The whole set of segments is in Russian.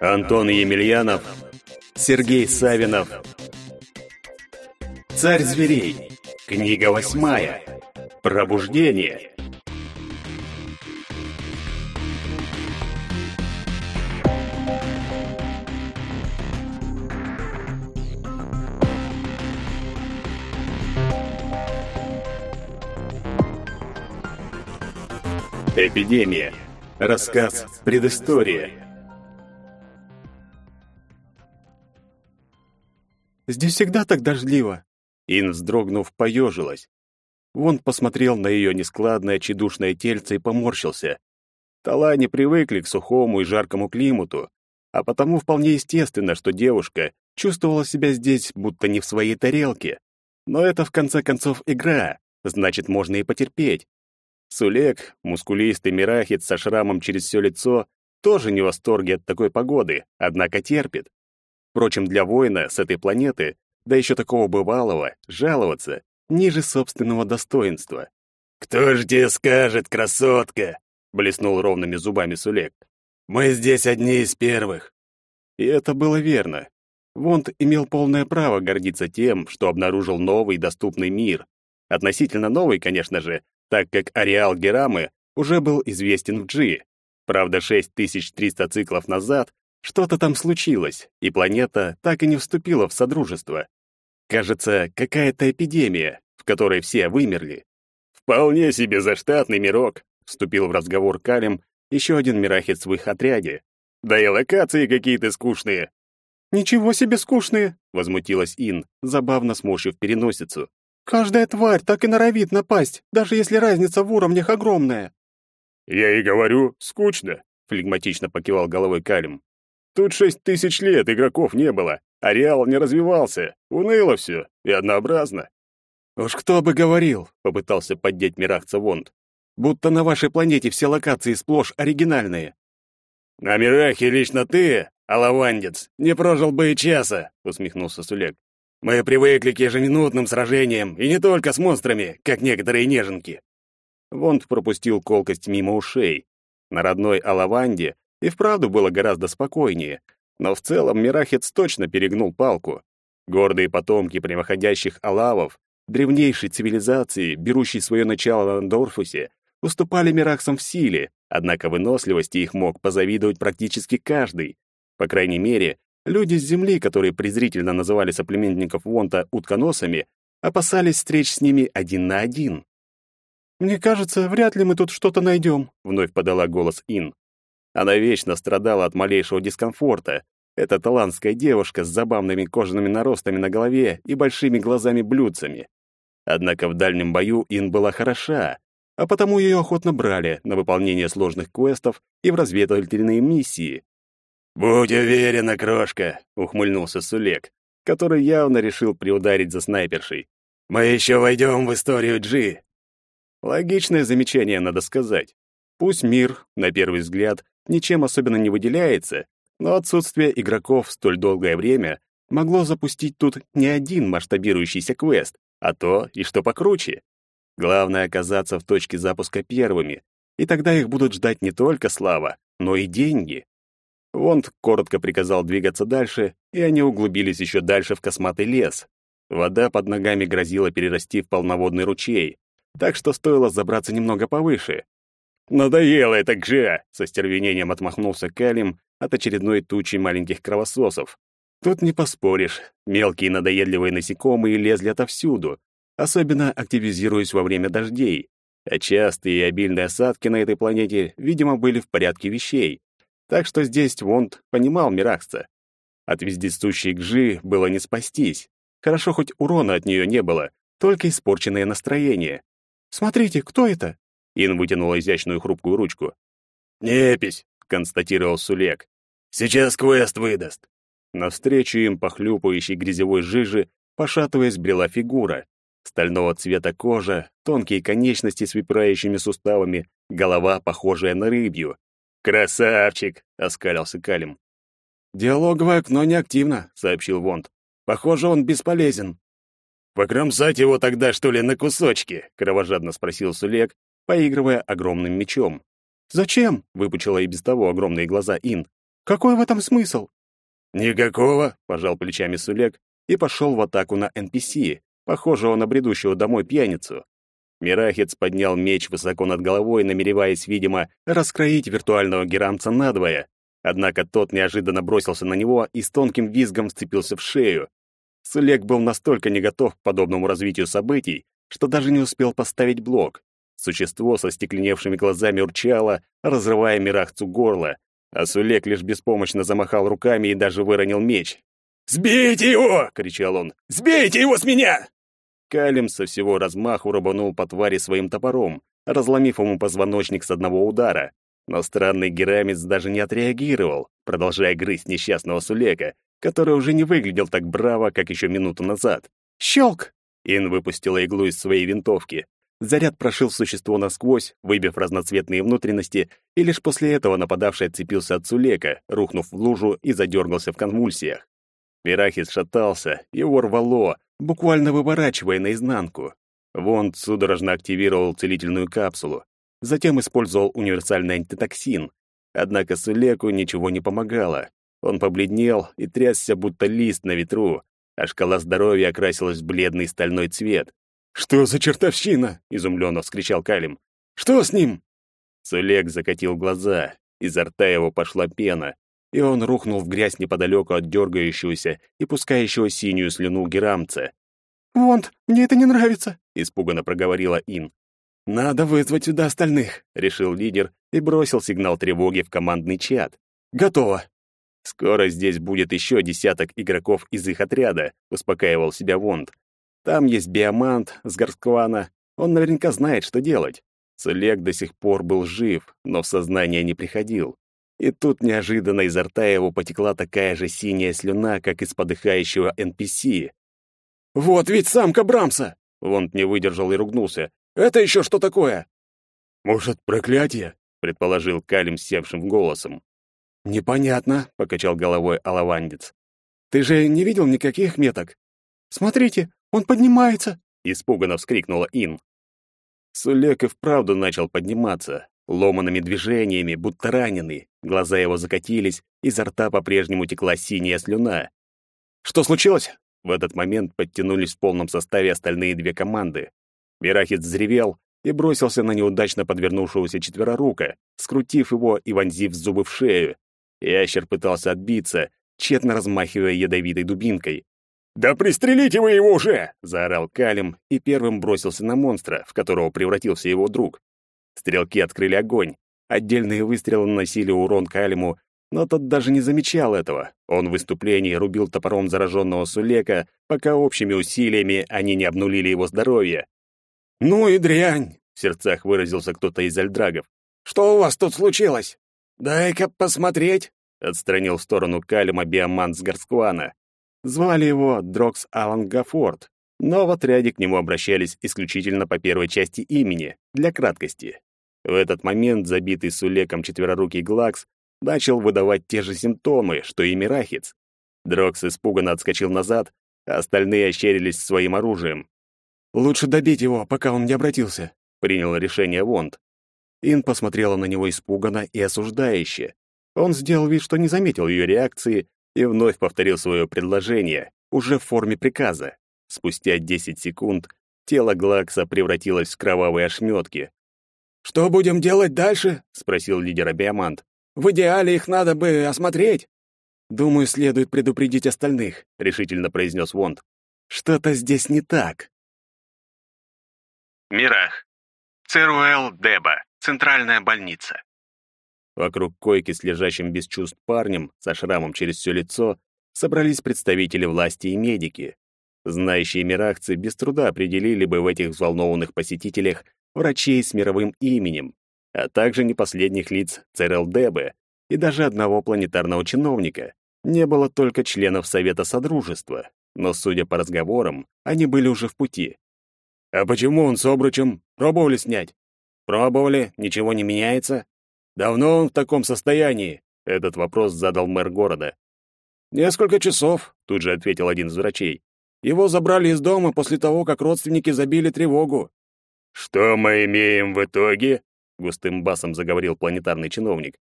Антон Емельянов, Сергей Савинов. Царь зверей. Книга восьмая. Пробуждение. Эпидемия. Рассказ. Предыстория. Здесь всегда так дождливо. Ин, вздрогнув, поежилась. Вон посмотрел на ее нескладное чедушное тельце и поморщился. Тала не привыкли к сухому и жаркому климату, а потому вполне естественно, что девушка чувствовала себя здесь будто не в своей тарелке. Но это, в конце концов, игра, значит, можно и потерпеть. Сулек, мускулистый мирахит со шрамом через все лицо, тоже не в восторге от такой погоды, однако терпит. Впрочем, для воина с этой планеты, да еще такого бывалого, жаловаться ниже собственного достоинства. «Кто ж тебе скажет, красотка?» — блеснул ровными зубами Сулек. «Мы здесь одни из первых». И это было верно. Вонт имел полное право гордиться тем, что обнаружил новый доступный мир. Относительно новый, конечно же, так как ареал Герамы уже был известен в Джи. Правда, 6300 циклов назад что-то там случилось, и планета так и не вступила в Содружество. Кажется, какая-то эпидемия, в которой все вымерли. «Вполне себе заштатный мирок», — вступил в разговор Калим, еще один мирахец в их отряде. «Да и локации какие-то скучные». «Ничего себе скучные!» — возмутилась Ин, забавно сморщив переносицу. Каждая тварь так и норовит напасть, даже если разница в уровнях огромная. Я и говорю, скучно, флегматично покивал головой Калим. Тут шесть тысяч лет игроков не было, ареал не развивался, уныло все и однообразно. Уж кто бы говорил, попытался поддеть Мирахца Вонд. Будто на вашей планете все локации сплошь оригинальные. На Мирахе лично ты, алавандец, не прожил бы и часа, усмехнулся Сулек. Мы привыкли к ежеминутным сражениям, и не только с монстрами, как некоторые неженки. Вонд пропустил колкость мимо ушей. На родной Алаванде и вправду было гораздо спокойнее, но в целом Мирахец точно перегнул палку. Гордые потомки прямоходящих алавов, древнейшей цивилизации, берущей свое начало на Дорфусе, уступали Мирахсам в силе, однако выносливости их мог позавидовать практически каждый. По крайней мере, Люди с Земли, которые презрительно называли соплеменников Вонта утконосами, опасались встреч с ними один на один. «Мне кажется, вряд ли мы тут что-то найдем», — вновь подала голос Ин. Она вечно страдала от малейшего дискомфорта. Эта талантская девушка с забавными кожаными наростами на голове и большими глазами-блюдцами. Однако в дальнем бою Ин была хороша, а потому ее охотно брали на выполнение сложных квестов и в разведывательные миссии. «Будь уверена, крошка», — ухмыльнулся Сулек, который явно решил приударить за снайпершей. «Мы еще войдем в историю Джи». Логичное замечание, надо сказать. Пусть мир, на первый взгляд, ничем особенно не выделяется, но отсутствие игроков столь долгое время могло запустить тут не один масштабирующийся квест, а то и что покруче. Главное — оказаться в точке запуска первыми, и тогда их будут ждать не только слава, но и деньги. Вонд коротко приказал двигаться дальше, и они углубились еще дальше в косматый лес. Вода под ногами грозила перерасти в полноводный ручей, так что стоило забраться немного повыше. «Надоело это гже!» — со стервенением отмахнулся Калим от очередной тучи маленьких кровососов. Тут не поспоришь, мелкие надоедливые насекомые лезли отовсюду, особенно активизируясь во время дождей, а частые и обильные осадки на этой планете, видимо, были в порядке вещей. Так что здесь Вонд понимал Мирахца. От вездесущей Гжи было не спастись. Хорошо, хоть урона от нее не было, только испорченное настроение. «Смотрите, кто это?» Ин вытянула изящную хрупкую ручку. «Непись», — констатировал Сулек. «Сейчас квест выдаст». Навстречу им, похлюпающей грязевой жижи, пошатываясь, брела фигура. Стального цвета кожа, тонкие конечности с выпирающими суставами, голова, похожая на рыбью. «Красавчик!» — оскалился Калим. «Диалоговое окно неактивно», — сообщил Вонд. «Похоже, он бесполезен». «Покромсать его тогда, что ли, на кусочки?» — кровожадно спросил Сулек, поигрывая огромным мечом. «Зачем?» — выпучила и без того огромные глаза Ин. Какой в этом смысл? Никакого, пожал плечами Сулек и пошел в атаку на NPC, похожего на бредущего домой пьяницу. Мирахец поднял меч высоко над головой, намереваясь, видимо, раскроить виртуального герамца надвое. Однако тот неожиданно бросился на него и с тонким визгом сцепился в шею. Сулек был настолько не готов к подобному развитию событий, что даже не успел поставить блок. Существо со стекленевшими глазами урчало, разрывая Мирахцу горло, а Сулек лишь беспомощно замахал руками и даже выронил меч. «Сбейте его!» — кричал он. «Сбейте его с меня!» Калим со всего размаху рубанул по твари своим топором, разломив ему позвоночник с одного удара. Но странный герамец даже не отреагировал, продолжая грызть несчастного Сулека, который уже не выглядел так браво, как еще минуту назад. «Щелк!» Ин выпустила иглу из своей винтовки. Заряд прошил существо насквозь, выбив разноцветные внутренности, и лишь после этого нападавший отцепился от Сулека, рухнув в лужу и задергался в конвульсиях. Мирахис шатался, его рвало, буквально выворачивая наизнанку. Вонд судорожно активировал целительную капсулу, затем использовал универсальный антитоксин. Однако Сулеку ничего не помогало. Он побледнел и трясся, будто лист на ветру, а шкала здоровья окрасилась в бледный стальной цвет. «Что за чертовщина?» — изумленно вскричал Калим. «Что с ним?» Сулек закатил глаза, изо рта его пошла пена, и он рухнул в грязь неподалеку от дергающегося и пускающего синюю слюну герамца. «Вонт, мне это не нравится», — испуганно проговорила Ин. «Надо вызвать сюда остальных», — решил лидер и бросил сигнал тревоги в командный чат. «Готово». «Скоро здесь будет еще десяток игроков из их отряда», — успокаивал себя Вонд. «Там есть Биомант с Горсквана. Он наверняка знает, что делать». Целек до сих пор был жив, но в сознание не приходил. И тут неожиданно изо рта его потекла такая же синяя слюна, как из подыхающего NPC. «Вот ведь самка Брамса!» Вонд не выдержал и ругнулся. «Это еще что такое?» «Может, проклятие?» — предположил Калим севшим голосом. «Непонятно», — покачал головой Алавандец. «Ты же не видел никаких меток?» «Смотрите, он поднимается!» — испуганно вскрикнула Ин. Сулек и вправду начал подниматься, ломанными движениями, будто раненый. Глаза его закатились, изо рта по-прежнему текла синяя слюна. «Что случилось?» В этот момент подтянулись в полном составе остальные две команды. Верахит взревел и бросился на неудачно подвернувшегося четверорука, скрутив его и вонзив зубы в шею. Ящер пытался отбиться, тщетно размахивая ядовитой дубинкой. «Да пристрелите вы его уже!» — заорал Калим и первым бросился на монстра, в которого превратился его друг. Стрелки открыли огонь. Отдельные выстрелы наносили урон Калиму, но тот даже не замечал этого. Он в выступлении рубил топором зараженного Сулека, пока общими усилиями они не обнулили его здоровье. «Ну и дрянь!» — в сердцах выразился кто-то из альдрагов. «Что у вас тут случилось? Дай-ка посмотреть!» — отстранил в сторону Калима биомант с Горсквана. Звали его Дрокс Алан Гафорд, но в отряде к нему обращались исключительно по первой части имени, для краткости. В этот момент забитый Сулеком четверорукий Глакс начал выдавать те же симптомы, что и Мирахиц. Дрокс испуганно отскочил назад, а остальные ощерились своим оружием. «Лучше добить его, пока он не обратился», — принял решение Вонд. Ин посмотрела на него испуганно и осуждающе. Он сделал вид, что не заметил ее реакции, и вновь повторил свое предложение, уже в форме приказа. Спустя 10 секунд тело Глакса превратилось в кровавые ошметки. «Что будем делать дальше?» — спросил лидер Абиамант. «В идеале их надо бы осмотреть». «Думаю, следует предупредить остальных», — решительно произнес Вонд. «Что-то здесь не так». Мирах. Церуэл Деба. Центральная больница. Вокруг койки с лежащим без чувств парнем со шрамом через все лицо собрались представители власти и медики. Знающие мирахцы без труда определили бы в этих взволнованных посетителях врачей с мировым именем, а также не последних лиц ЦРЛДБ и даже одного планетарного чиновника. Не было только членов Совета Содружества, но, судя по разговорам, они были уже в пути. «А почему он с обручем? Пробовали снять?» «Пробовали, ничего не меняется. Давно он в таком состоянии? Этот вопрос задал мэр города. Несколько часов, тут же ответил один из врачей. Его забрали из дома после того, как родственники забили тревогу. Что мы имеем в итоге? густым басом заговорил планетарный чиновник.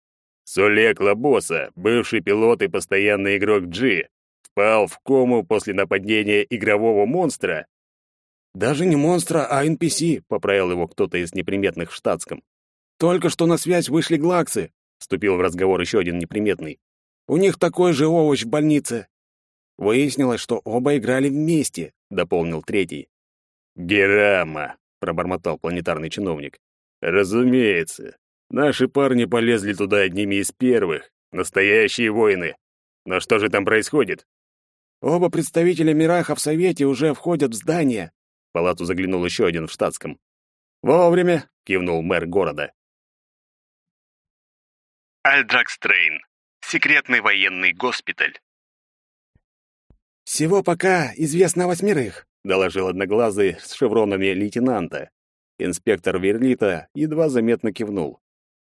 Сулек Лабоса, бывший пилот и постоянный игрок G, впал в кому после нападения игрового монстра. Даже не монстра, а NPC, поправил его кто-то из неприметных в штатском. Только что на связь вышли глаксы, вступил в разговор еще один неприметный. У них такой же овощ в больнице. Выяснилось, что оба играли вместе, дополнил третий. Герама, пробормотал планетарный чиновник. Разумеется. Наши парни полезли туда одними из первых. Настоящие воины. Но что же там происходит? Оба представителя Мираха в Совете уже входят в здание. В палату заглянул еще один в штатском. Вовремя, кивнул мэр города. Альдракстрейн. Секретный военный госпиталь. «Всего пока известно восьмерых», — доложил одноглазый с шевронами лейтенанта. Инспектор Верлита едва заметно кивнул.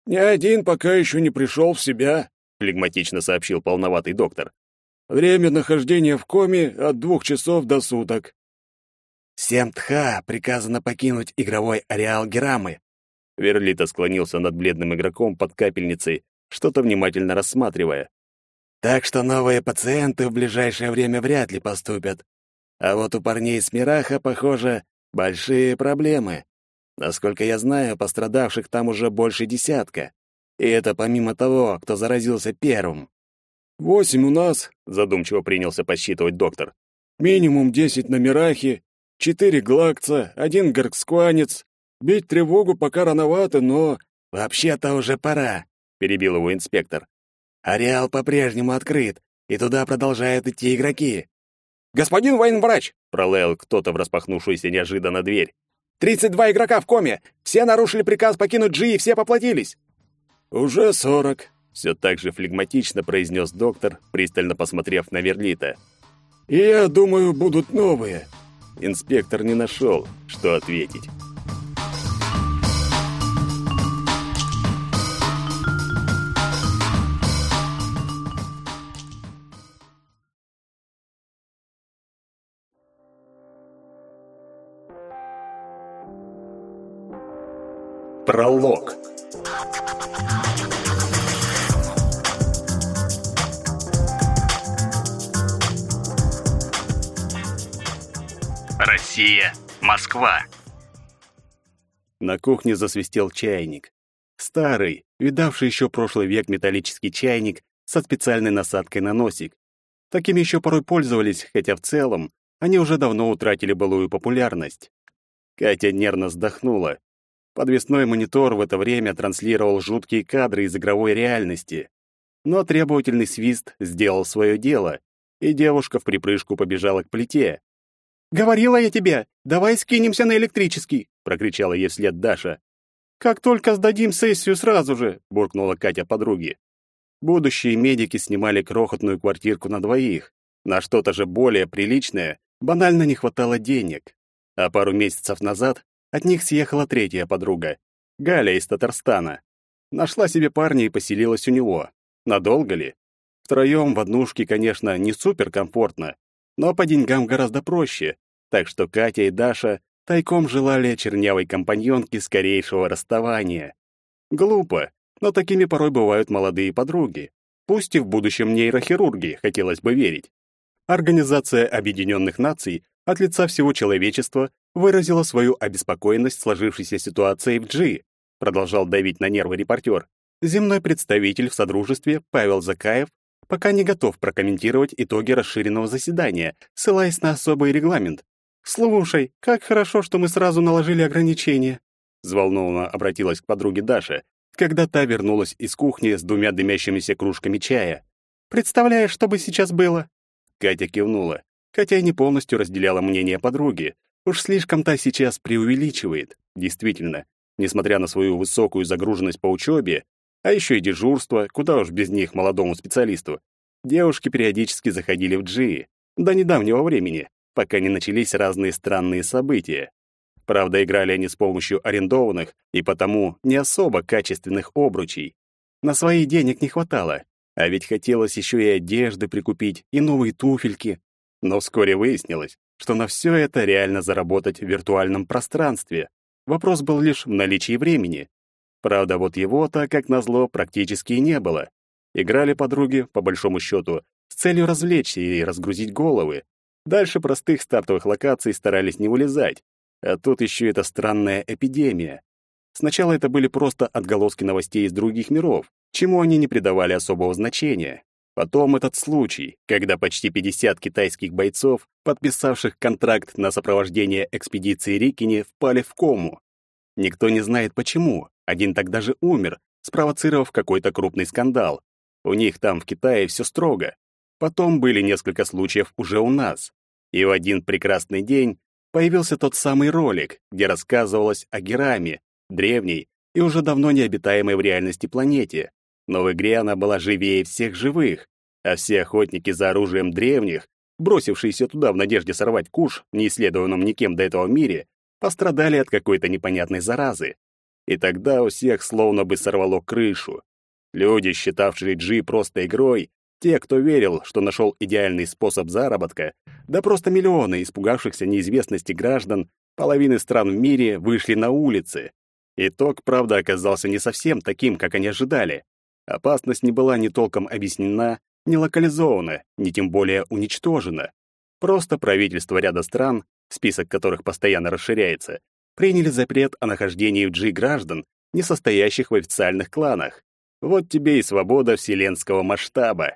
«Ни один пока еще не пришел в себя», — флегматично сообщил полноватый доктор. «Время нахождения в коме от двух часов до суток». «Всем Тха приказано покинуть игровой ареал Герамы». Верлита склонился над бледным игроком под капельницей, что-то внимательно рассматривая. Так что новые пациенты в ближайшее время вряд ли поступят. А вот у парней с Мираха, похоже, большие проблемы. Насколько я знаю, пострадавших там уже больше десятка. И это помимо того, кто заразился первым. «Восемь у нас», — задумчиво принялся подсчитывать доктор. «Минимум десять на Мирахе, четыре глакца, один горкскванец. Бить тревогу пока рановато, но...» «Вообще-то уже пора», — перебил его инспектор. Ареал по-прежнему открыт, и туда продолжают идти игроки. «Господин военврач!» — пролаял кто-то в распахнувшуюся неожиданно дверь. «Тридцать два игрока в коме! Все нарушили приказ покинуть Джи и все поплатились!» «Уже сорок», — все так же флегматично произнес доктор, пристально посмотрев на Верлита. «И я думаю, будут новые». Инспектор не нашел, что ответить. Пролог. Россия. Москва. На кухне засвистел чайник. Старый, видавший еще прошлый век металлический чайник со специальной насадкой на носик. Такими еще порой пользовались, хотя в целом они уже давно утратили былую популярность. Катя нервно вздохнула. Подвесной монитор в это время транслировал жуткие кадры из игровой реальности. Но требовательный свист сделал свое дело, и девушка в припрыжку побежала к плите. «Говорила я тебе, давай скинемся на электрический!» — прокричала ей вслед Даша. «Как только сдадим сессию сразу же!» — буркнула Катя подруге. Будущие медики снимали крохотную квартирку на двоих. На что-то же более приличное банально не хватало денег. А пару месяцев назад от них съехала третья подруга, Галя из Татарстана. Нашла себе парня и поселилась у него. Надолго ли? Втроем в однушке, конечно, не суперкомфортно, но по деньгам гораздо проще, так что Катя и Даша тайком желали чернявой компаньонке скорейшего расставания. Глупо, но такими порой бывают молодые подруги. Пусть и в будущем нейрохирурги, хотелось бы верить. Организация Объединенных Наций от лица всего человечества выразила свою обеспокоенность сложившейся ситуацией в Джи, продолжал давить на нервы репортер. Земной представитель в Содружестве Павел Закаев пока не готов прокомментировать итоги расширенного заседания, ссылаясь на особый регламент. «Слушай, как хорошо, что мы сразу наложили ограничения», взволнованно обратилась к подруге Даша, когда та вернулась из кухни с двумя дымящимися кружками чая. «Представляешь, что бы сейчас было?» Катя кивнула, хотя и не полностью разделяла мнение подруги, Уж слишком та сейчас преувеличивает. Действительно, несмотря на свою высокую загруженность по учебе, а еще и дежурство, куда уж без них молодому специалисту, девушки периодически заходили в джи до недавнего времени, пока не начались разные странные события. Правда, играли они с помощью арендованных и потому не особо качественных обручей. На свои денег не хватало, а ведь хотелось еще и одежды прикупить, и новые туфельки. Но вскоре выяснилось, что на все это реально заработать в виртуальном пространстве. Вопрос был лишь в наличии времени. Правда, вот его-то, как назло, практически и не было. Играли подруги, по большому счету, с целью развлечься и разгрузить головы. Дальше простых стартовых локаций старались не вылезать. А тут еще эта странная эпидемия. Сначала это были просто отголоски новостей из других миров, чему они не придавали особого значения. Потом этот случай, когда почти 50 китайских бойцов, подписавших контракт на сопровождение экспедиции Рикини, впали в кому. Никто не знает почему. Один так даже умер, спровоцировав какой-то крупный скандал. У них там в Китае все строго. Потом были несколько случаев уже у нас. И в один прекрасный день появился тот самый ролик, где рассказывалось о Гераме, древней и уже давно необитаемой в реальности планете, но в игре она была живее всех живых, а все охотники за оружием древних, бросившиеся туда в надежде сорвать куш в неисследованном никем до этого мире, пострадали от какой-то непонятной заразы. И тогда у всех словно бы сорвало крышу. Люди, считавшие G просто игрой, те, кто верил, что нашел идеальный способ заработка, да просто миллионы испугавшихся неизвестности граждан половины стран в мире вышли на улицы. Итог, правда, оказался не совсем таким, как они ожидали. Опасность не была ни толком объяснена, ни локализована, ни тем более уничтожена. Просто правительство ряда стран, список которых постоянно расширяется, приняли запрет о нахождении в G граждан, не состоящих в официальных кланах. Вот тебе и свобода вселенского масштаба.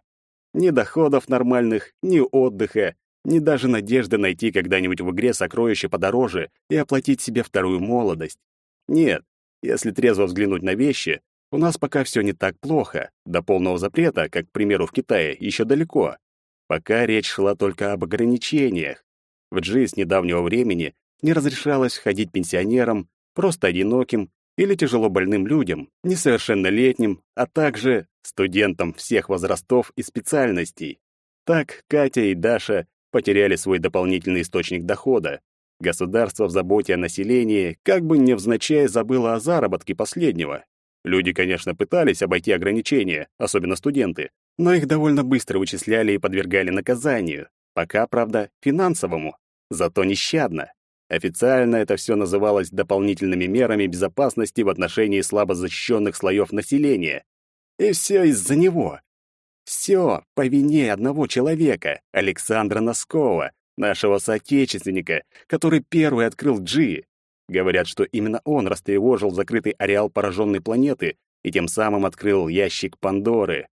Ни доходов нормальных, ни отдыха, ни даже надежды найти когда-нибудь в игре сокровище подороже и оплатить себе вторую молодость. Нет, если трезво взглянуть на вещи, у нас пока все не так плохо. До полного запрета, как, к примеру, в Китае, еще далеко. Пока речь шла только об ограничениях. В Джи с недавнего времени не разрешалось ходить пенсионерам, просто одиноким или тяжело больным людям, несовершеннолетним, а также студентам всех возрастов и специальностей. Так Катя и Даша потеряли свой дополнительный источник дохода. Государство в заботе о населении как бы невзначай забыло о заработке последнего. Люди, конечно, пытались обойти ограничения, особенно студенты, но их довольно быстро вычисляли и подвергали наказанию. Пока, правда, финансовому, зато нещадно. Официально это все называлось дополнительными мерами безопасности в отношении слабо защищенных слоев населения. И все из-за него. Все по вине одного человека, Александра Носкова, нашего соотечественника, который первый открыл Джи. Говорят, что именно он растревожил закрытый ареал пораженной планеты и тем самым открыл ящик Пандоры.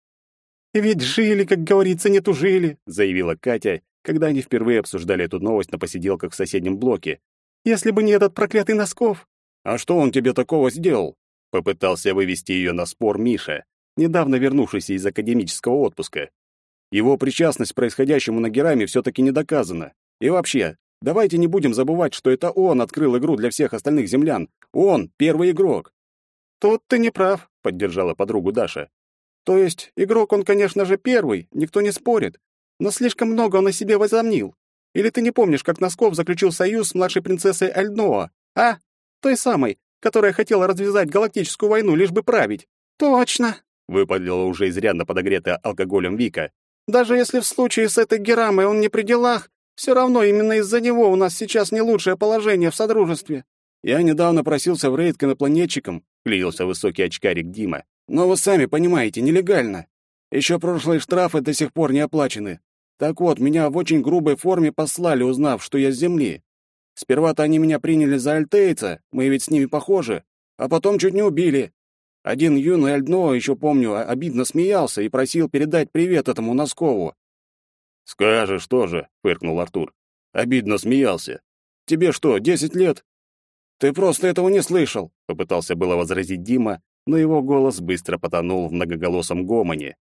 «Ведь жили, как говорится, не тужили», — заявила Катя, когда они впервые обсуждали эту новость на посиделках в соседнем блоке. «Если бы не этот проклятый Носков». «А что он тебе такого сделал?» — попытался вывести ее на спор Миша, недавно вернувшийся из академического отпуска. Его причастность к происходящему на Гераме все-таки не доказана. И вообще, давайте не будем забывать, что это он открыл игру для всех остальных землян. Он — первый игрок. «Тут ты не прав», — поддержала подругу Даша. «То есть, игрок он, конечно же, первый, никто не спорит, но слишком много он о себе возомнил. Или ты не помнишь, как Носков заключил союз с младшей принцессой Альноа, а? Той самой, которая хотела развязать галактическую войну, лишь бы править». «Точно», — выпалила уже изрядно подогретая алкоголем Вика. Даже если в случае с этой Герамой он не при делах, все равно именно из-за него у нас сейчас не лучшее положение в Содружестве. Я недавно просился в рейд к инопланетчикам, клеился высокий очкарик Дима. Но вы сами понимаете, нелегально. Еще прошлые штрафы до сих пор не оплачены. Так вот, меня в очень грубой форме послали, узнав, что я с Земли. Сперва-то они меня приняли за альтейца, мы ведь с ними похожи, а потом чуть не убили. Один юный Альдно, еще помню, обидно смеялся и просил передать привет этому Носкову. «Скажешь тоже», — фыркнул Артур. «Обидно смеялся. Тебе что, десять лет?» «Ты просто этого не слышал», — попытался было возразить Дима, но его голос быстро потонул в многоголосом гомоне.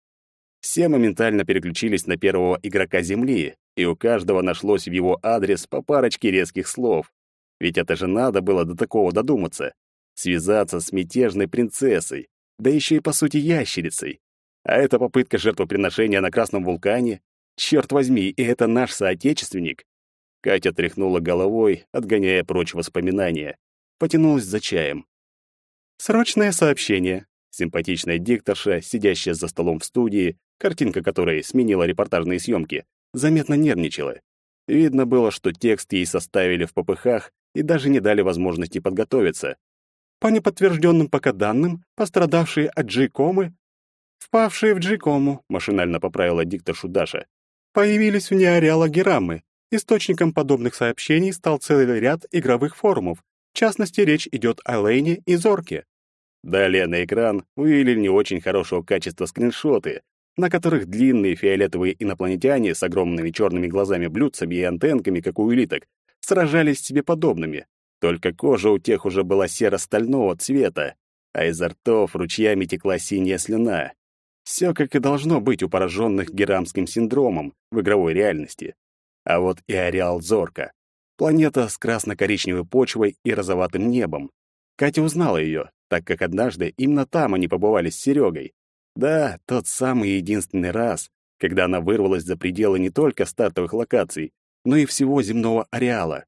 Все моментально переключились на первого игрока Земли, и у каждого нашлось в его адрес по парочке резких слов. Ведь это же надо было до такого додуматься связаться с мятежной принцессой, да еще и, по сути, ящерицей. А это попытка жертвоприношения на Красном вулкане. Черт возьми, и это наш соотечественник. Катя тряхнула головой, отгоняя прочь воспоминания. Потянулась за чаем. Срочное сообщение. Симпатичная дикторша, сидящая за столом в студии, картинка которой сменила репортажные съемки, заметно нервничала. Видно было, что текст ей составили в попыхах и даже не дали возможности подготовиться. По неподтвержденным пока данным, пострадавшие от G-комы, впавшие в G-кому, машинально поправила дикторшу Даша, появились вне ареала Гераммы. Источником подобных сообщений стал целый ряд игровых форумов. В частности, речь идет о Лейне и Зорке. Далее на экран вывели не очень хорошего качества скриншоты, на которых длинные фиолетовые инопланетяне с огромными черными глазами-блюдцами и антенками, как у улиток, сражались с себе подобными. Только кожа у тех уже была серо-стального цвета, а из ртов ручьями текла синяя слюна. Все как и должно быть у пораженных герамским синдромом в игровой реальности. А вот и ареал Зорка. Планета с красно-коричневой почвой и розоватым небом. Катя узнала ее, так как однажды именно там они побывали с Серегой. Да, тот самый единственный раз, когда она вырвалась за пределы не только стартовых локаций, но и всего земного ареала.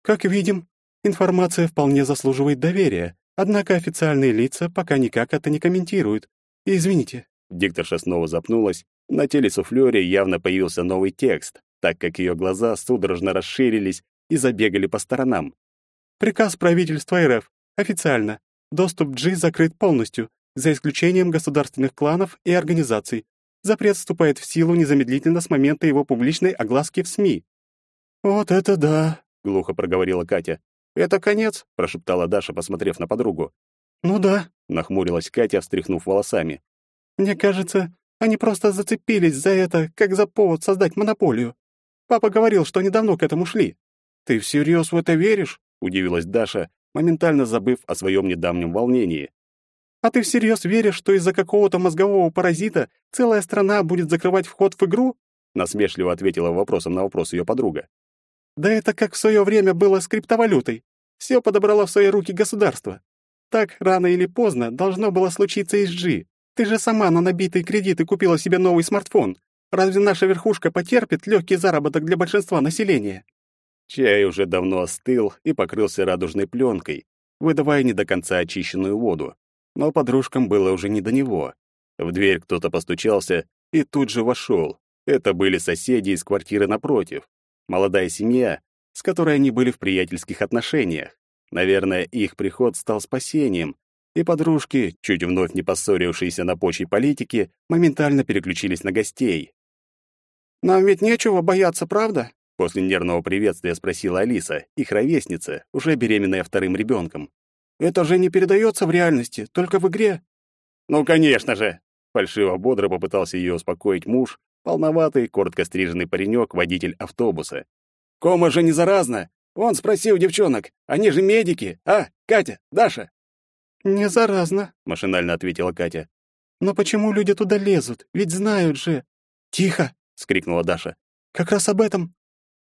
Как видим, информация вполне заслуживает доверия, однако официальные лица пока никак это не комментируют. И извините. Дикторша снова запнулась. На теле суфлёре явно появился новый текст, так как ее глаза судорожно расширились и забегали по сторонам. Приказ правительства РФ. Официально. Доступ G закрыт полностью за исключением государственных кланов и организаций. Запрет вступает в силу незамедлительно с момента его публичной огласки в СМИ. «Вот это да!» — глухо проговорила Катя. «Это конец?» — прошептала Даша, посмотрев на подругу. «Ну да», — нахмурилась Катя, встряхнув волосами. «Мне кажется, они просто зацепились за это, как за повод создать монополию. Папа говорил, что недавно к этому шли». «Ты всерьез в это веришь?» — удивилась Даша, моментально забыв о своем недавнем волнении. А ты всерьез веришь, что из-за какого-то мозгового паразита целая страна будет закрывать вход в игру? Насмешливо ответила вопросом на вопрос ее подруга. Да это как в свое время было с криптовалютой. Все подобрало в свои руки государство. Так рано или поздно должно было случиться и с G. Ты же сама на набитые кредиты купила себе новый смартфон. Разве наша верхушка потерпит легкий заработок для большинства населения? Чай уже давно остыл и покрылся радужной пленкой, выдавая не до конца очищенную воду но подружкам было уже не до него. В дверь кто-то постучался и тут же вошел. Это были соседи из квартиры напротив. Молодая семья, с которой они были в приятельских отношениях. Наверное, их приход стал спасением, и подружки, чуть вновь не поссорившиеся на почве политики, моментально переключились на гостей. «Нам ведь нечего бояться, правда?» После нервного приветствия спросила Алиса, их ровесница, уже беременная вторым ребенком. Это же не передается в реальности, только в игре. Ну, конечно же, фальшиво бодро попытался ее успокоить муж, полноватый, коротко стриженный паренек, водитель автобуса. Кома же не заразна. Он спросил девчонок, они же медики, а, Катя, Даша? Не заразно, машинально ответила Катя. Но почему люди туда лезут? Ведь знают же. Тихо, скрикнула Даша. Как раз об этом.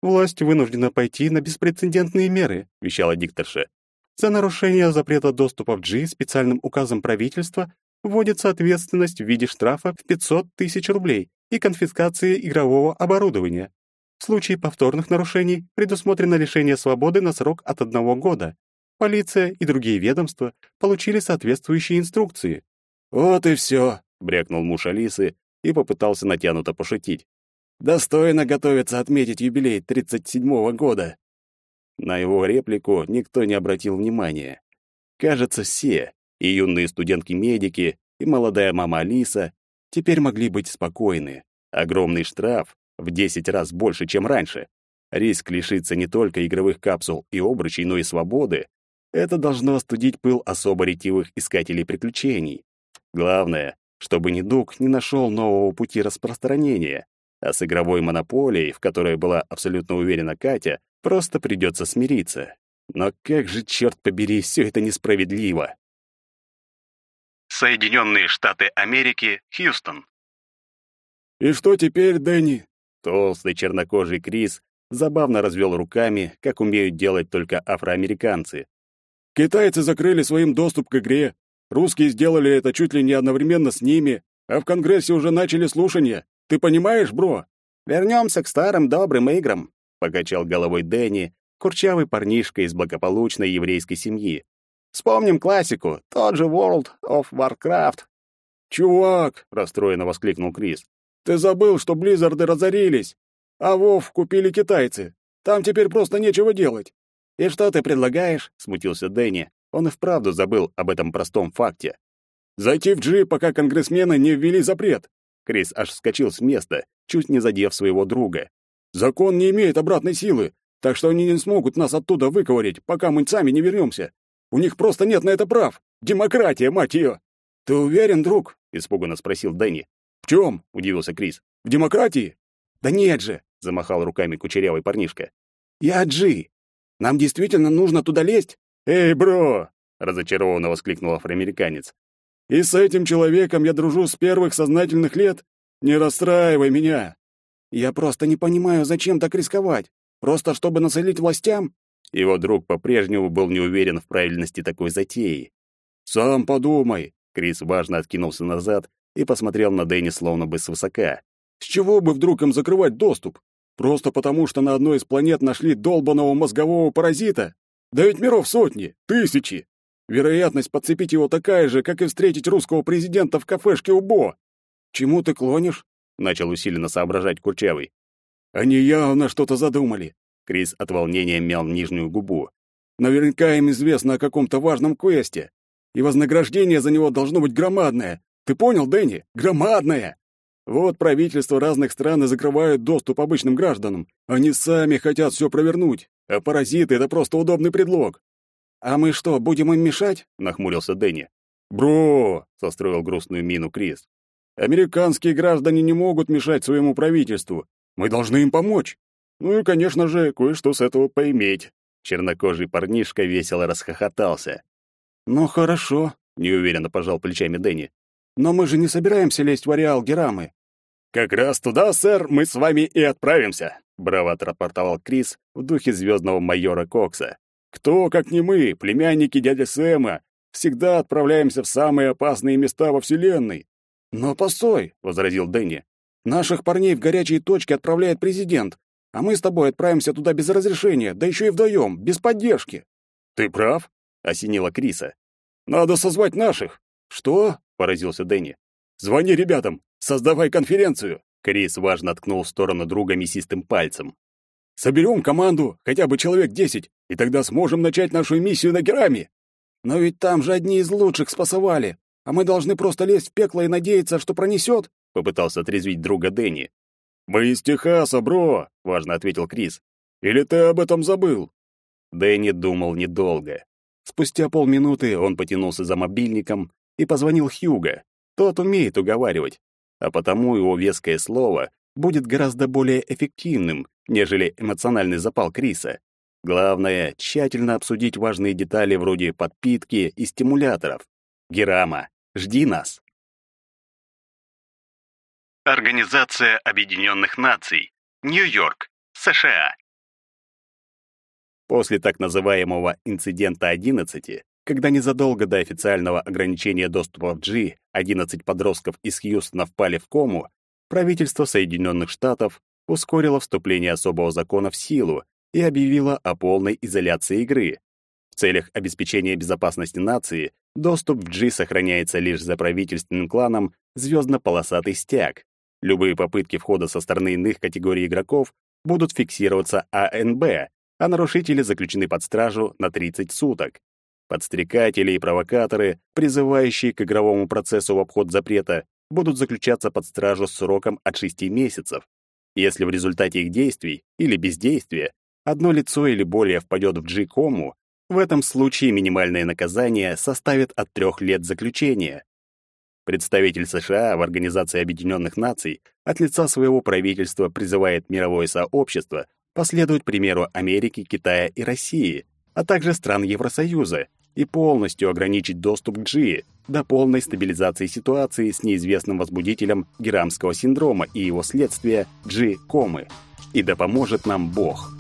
Власть вынуждена пойти на беспрецедентные меры, вещала дикторша. За нарушение запрета доступа в G специальным указом правительства вводится ответственность в виде штрафа в 500 тысяч рублей и конфискации игрового оборудования. В случае повторных нарушений предусмотрено лишение свободы на срок от одного года. Полиция и другие ведомства получили соответствующие инструкции. «Вот и все», — брякнул муж Алисы и попытался натянуто пошутить. «Достойно готовиться отметить юбилей 37-го года». На его реплику никто не обратил внимания. Кажется, все, и юные студентки-медики, и молодая мама Алиса, теперь могли быть спокойны. Огромный штраф в 10 раз больше, чем раньше. Риск лишиться не только игровых капсул и обручей, но и свободы. Это должно остудить пыл особо ретивых искателей приключений. Главное, чтобы недуг не нашел нового пути распространения, а с игровой монополией, в которой была абсолютно уверена Катя, Просто придется смириться. Но как же, черт побери, все это несправедливо. Соединенные Штаты Америки, Хьюстон. «И что теперь, Дэнни?» Толстый чернокожий Крис забавно развел руками, как умеют делать только афроамериканцы. «Китайцы закрыли своим доступ к игре. Русские сделали это чуть ли не одновременно с ними, а в Конгрессе уже начали слушания. Ты понимаешь, бро?» «Вернемся к старым добрым играм», — покачал головой Дэнни, курчавый парнишка из благополучной еврейской семьи. «Вспомним классику, тот же World of Warcraft». «Чувак!» — расстроенно воскликнул Крис. «Ты забыл, что Близзарды разорились, а Вов купили китайцы. Там теперь просто нечего делать». «И что ты предлагаешь?» — смутился Дэнни. Он и вправду забыл об этом простом факте. «Зайти в Джи, пока конгрессмены не ввели запрет!» Крис аж вскочил с места, чуть не задев своего друга. «Закон не имеет обратной силы, так что они не смогут нас оттуда выковырять, пока мы сами не вернемся. У них просто нет на это прав. Демократия, мать ее!» «Ты уверен, друг?» — испуганно спросил Дэнни. «В чем?» — удивился Крис. «В демократии?» «Да нет же!» — замахал руками кучерявый парнишка. «Я Джи. Нам действительно нужно туда лезть?» «Эй, бро!» — разочарованно воскликнул афроамериканец. «И с этим человеком я дружу с первых сознательных лет? Не расстраивай меня!» «Я просто не понимаю, зачем так рисковать? Просто чтобы насолить властям?» Его друг по-прежнему был не уверен в правильности такой затеи. «Сам подумай!» Крис важно откинулся назад и посмотрел на Дэнни словно бы свысока. «С чего бы вдруг им закрывать доступ? Просто потому, что на одной из планет нашли долбаного мозгового паразита? Да ведь миров сотни, тысячи! Вероятность подцепить его такая же, как и встретить русского президента в кафешке у Бо. Чему ты клонишь? Начал усиленно соображать Курчавый. Они явно что-то задумали. Крис от волнения мял нижнюю губу. Наверняка им известно о каком-то важном квесте. И вознаграждение за него должно быть громадное. Ты понял, Дэнни? Громадное! Вот правительства разных стран и закрывают доступ обычным гражданам. Они сами хотят все провернуть. А паразиты — это просто удобный предлог. «А мы что, будем им мешать?» — нахмурился Дэнни. «Бро!» — состроил грустную мину Крис. «Американские граждане не могут мешать своему правительству. Мы должны им помочь. Ну и, конечно же, кое-что с этого поиметь». Чернокожий парнишка весело расхохотался. «Ну хорошо», — неуверенно пожал плечами Дэнни. «Но мы же не собираемся лезть в ареал Герамы». «Как раз туда, сэр, мы с вами и отправимся», — браво отрапортовал Крис в духе звездного майора Кокса. Кто, как не мы, племянники дяди Сэма, всегда отправляемся в самые опасные места во Вселенной. Но постой, возразил Дэнни. Наших парней в горячие точки отправляет президент, а мы с тобой отправимся туда без разрешения, да еще и вдвоем, без поддержки. Ты прав, осенила Криса. Надо созвать наших. Что? поразился Дэнни. Звони ребятам, создавай конференцию. Крис важно ткнул в сторону друга мясистым пальцем. Соберем команду, хотя бы человек десять, и тогда сможем начать нашу миссию на Гераме. Но ведь там же одни из лучших спасовали, а мы должны просто лезть в пекло и надеяться, что пронесет. Попытался отрезвить друга Дэнни. «Мы из Техаса, бро», — важно ответил Крис. «Или ты об этом забыл?» Дэнни думал недолго. Спустя полминуты он потянулся за мобильником и позвонил Хьюго. Тот умеет уговаривать, а потому его веское слово будет гораздо более эффективным, нежели эмоциональный запал Криса. Главное — тщательно обсудить важные детали вроде подпитки и стимуляторов. Герама, жди нас. Организация Объединенных Наций. Нью-Йорк, США. После так называемого «инцидента 11», когда незадолго до официального ограничения доступа в G 11 подростков из Хьюстона впали в кому, правительство Соединенных Штатов ускорило вступление особого закона в силу и объявило о полной изоляции игры. В целях обеспечения безопасности нации доступ в G сохраняется лишь за правительственным кланом «Звездно-полосатый стяг». Любые попытки входа со стороны иных категорий игроков будут фиксироваться АНБ, а нарушители заключены под стражу на 30 суток. Подстрекатели и провокаторы, призывающие к игровому процессу в обход запрета, будут заключаться под стражу с сроком от 6 месяцев. Если в результате их действий или бездействия одно лицо или более впадет в G-кому, в этом случае минимальное наказание составит от трех лет заключения. Представитель США в Организации Объединенных Наций от лица своего правительства призывает мировое сообщество последовать примеру Америки, Китая и России, а также стран Евросоюза, и полностью ограничить доступ к G до полной стабилизации ситуации с неизвестным возбудителем герамского синдрома и его следствия G-комы. И да поможет нам Бог.